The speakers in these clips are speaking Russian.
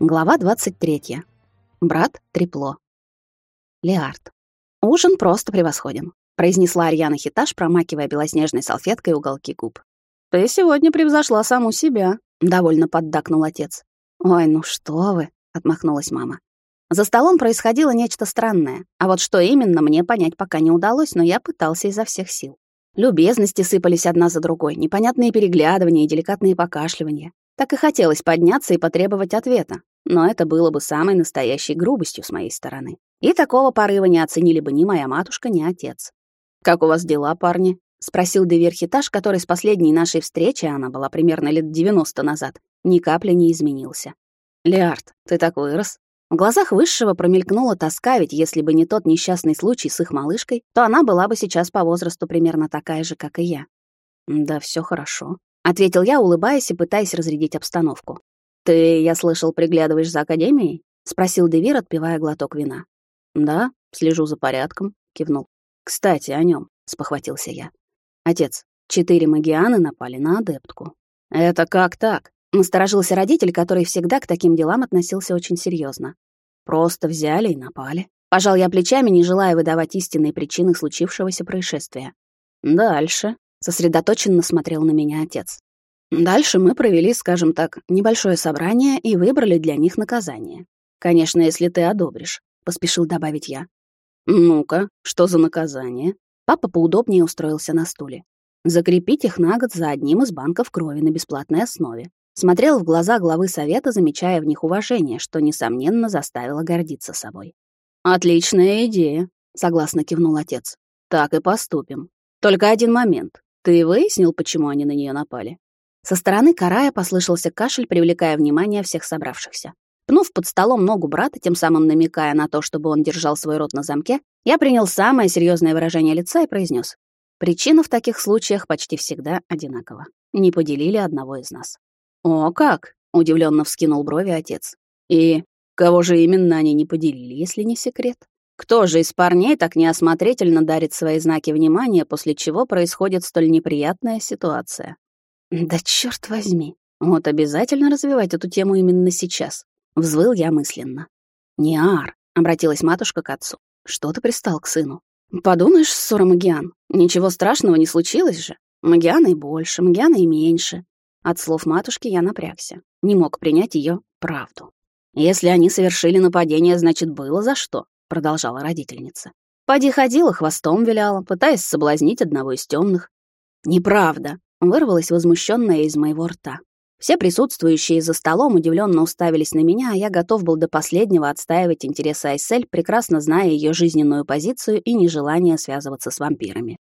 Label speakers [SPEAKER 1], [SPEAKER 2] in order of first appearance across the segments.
[SPEAKER 1] Глава 23. Брат Трепло. Леард. Ужин просто превосходен, произнесла Арьяна Хиташ, промакивая белоснежной салфеткой уголки губ. Ты сегодня превзошла саму себя, довольно поддакнул отец. Ой, ну что вы, отмахнулась мама. За столом происходило нечто странное, а вот что именно, мне понять пока не удалось, но я пытался изо всех сил. Любезности сыпались одна за другой, непонятные переглядывания и деликатные покашливания. Так и хотелось подняться и потребовать ответа, но это было бы самой настоящей грубостью с моей стороны. И такого порыва не оценили бы ни моя матушка, ни отец. «Как у вас дела, парни?» — спросил Деверхитаж, который с последней нашей встречи, она была примерно лет 90 назад, ни капли не изменился. «Леард, ты так вырос». В глазах Высшего промелькнула тоска, ведь если бы не тот несчастный случай с их малышкой, то она была бы сейчас по возрасту примерно такая же, как и я. «Да все хорошо», ответил я, улыбаясь и пытаясь разрядить обстановку. Ты, я слышал, приглядываешь за академией? спросил Девир, отпивая глоток вина. Да, слежу за порядком, кивнул. Кстати, о нем, спохватился я. Отец, четыре магианы напали на адептку. Это как так? Насторожился родитель, который всегда к таким делам относился очень серьезно. Просто взяли и напали. Пожал я плечами, не желая выдавать истинные причины случившегося происшествия. Дальше, Сосредоточенно смотрел на меня отец. Дальше мы провели, скажем так, небольшое собрание и выбрали для них наказание. Конечно, если ты одобришь, поспешил добавить я. Ну-ка, что за наказание? Папа поудобнее устроился на стуле. Закрепить их на год за одним из банков крови на бесплатной основе. Смотрел в глаза главы совета, замечая в них уважение, что, несомненно, заставило гордиться собой. «Отличная идея», — согласно кивнул отец. «Так и поступим. Только один момент. Ты выяснил, почему они на нее напали? Со стороны Карая послышался кашель, привлекая внимание всех собравшихся. Пнув под столом ногу брата, тем самым намекая на то, чтобы он держал свой рот на замке, я принял самое серьезное выражение лица и произнес: Причина в таких случаях почти всегда одинакова. Не поделили одного из нас. «О, как!» — удивленно вскинул брови отец. «И кого же именно они не поделили, если не секрет?» Кто же из парней так неосмотрительно дарит свои знаки внимания, после чего происходит столь неприятная ситуация? Да черт возьми, вот обязательно развивать эту тему именно сейчас. Взвыл я мысленно. Ниар, обратилась матушка к отцу. Что ты пристал к сыну? Подумаешь, ссора Магиан. Ничего страшного не случилось же. Магиана и больше, Магиана и меньше. От слов матушки я напрягся. Не мог принять ее правду. Если они совершили нападение, значит, было за что продолжала родительница. Поди ходила, хвостом виляла, пытаясь соблазнить одного из темных. Неправда, вырвалась возмущенная из моего рта. Все присутствующие за столом удивленно уставились на меня, а я готов был до последнего отстаивать интересы Айсель, прекрасно зная ее жизненную позицию и нежелание связываться с вампирами.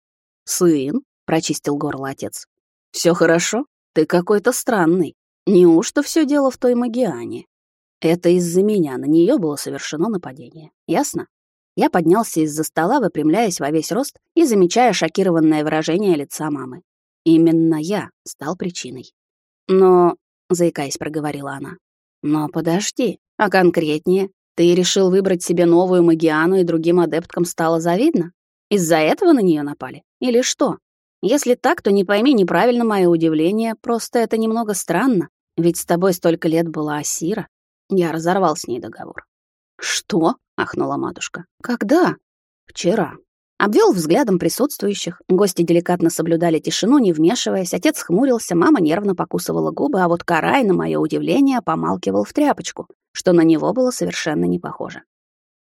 [SPEAKER 1] «Сын», — прочистил горло отец, — «все хорошо? Ты какой-то странный. Неужто все дело в той магиане?» Это из-за меня на нее было совершено нападение. Ясно? Я поднялся из-за стола, выпрямляясь во весь рост и замечая шокированное выражение лица мамы. Именно я стал причиной. Но, заикаясь, проговорила она. Но подожди, а конкретнее, ты решил выбрать себе новую магиану и другим адепткам стало завидно? Из-за этого на нее напали? Или что? Если так, то не пойми неправильно мое удивление, просто это немного странно, ведь с тобой столько лет была Асира. Я разорвал с ней договор. «Что?» — ахнула матушка. «Когда?» «Вчера». Обвел взглядом присутствующих. Гости деликатно соблюдали тишину, не вмешиваясь. Отец хмурился, мама нервно покусывала губы, а вот Карай, на мое удивление, помалкивал в тряпочку, что на него было совершенно не похоже.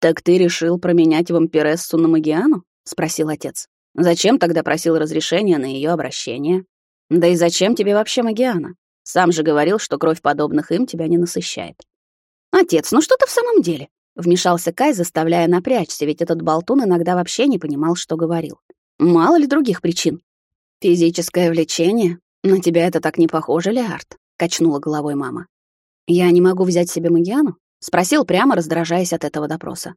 [SPEAKER 1] «Так ты решил променять вампирессу на Магиану?» — спросил отец. «Зачем тогда просил разрешения на ее обращение? Да и зачем тебе вообще Магиана? Сам же говорил, что кровь подобных им тебя не насыщает. «Отец, ну что ты в самом деле?» Вмешался Кай, заставляя напрячься, ведь этот болтун иногда вообще не понимал, что говорил. Мало ли других причин. «Физическое влечение? На тебя это так не похоже, Леард?» — качнула головой мама. «Я не могу взять себе Магиану?» — спросил прямо, раздражаясь от этого допроса.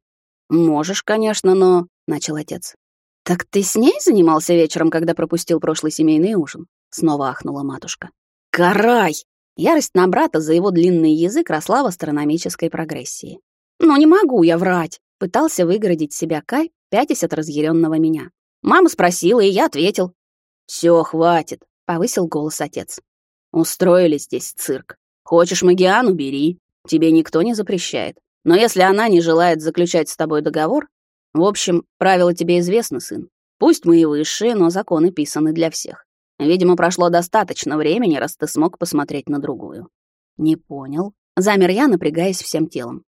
[SPEAKER 1] «Можешь, конечно, но...» — начал отец. «Так ты с ней занимался вечером, когда пропустил прошлый семейный ужин?» — снова ахнула матушка. «Карай!» Ярость на брата за его длинный язык росла в астрономической прогрессии. «Но не могу я врать!» — пытался выгородить себя Кай, пятясь от разъяренного меня. Мама спросила, и я ответил. «Всё, хватит!» — повысил голос отец. «Устроили здесь цирк. Хочешь Магиану — бери. тебе никто не запрещает. Но если она не желает заключать с тобой договор, в общем, правила тебе известны, сын. Пусть мы и высшие, но законы писаны для всех. Видимо, прошло достаточно времени, раз ты смог посмотреть на другую. Не понял. Замер я, напрягаясь всем телом.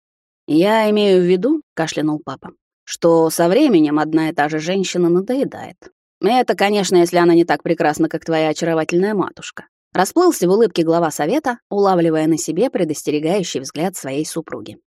[SPEAKER 1] Я имею в виду, кашлянул папа, что со временем одна и та же женщина надоедает. Это, конечно, если она не так прекрасна, как твоя очаровательная матушка. Расплылся в улыбке глава совета, улавливая на себе предостерегающий взгляд своей супруги.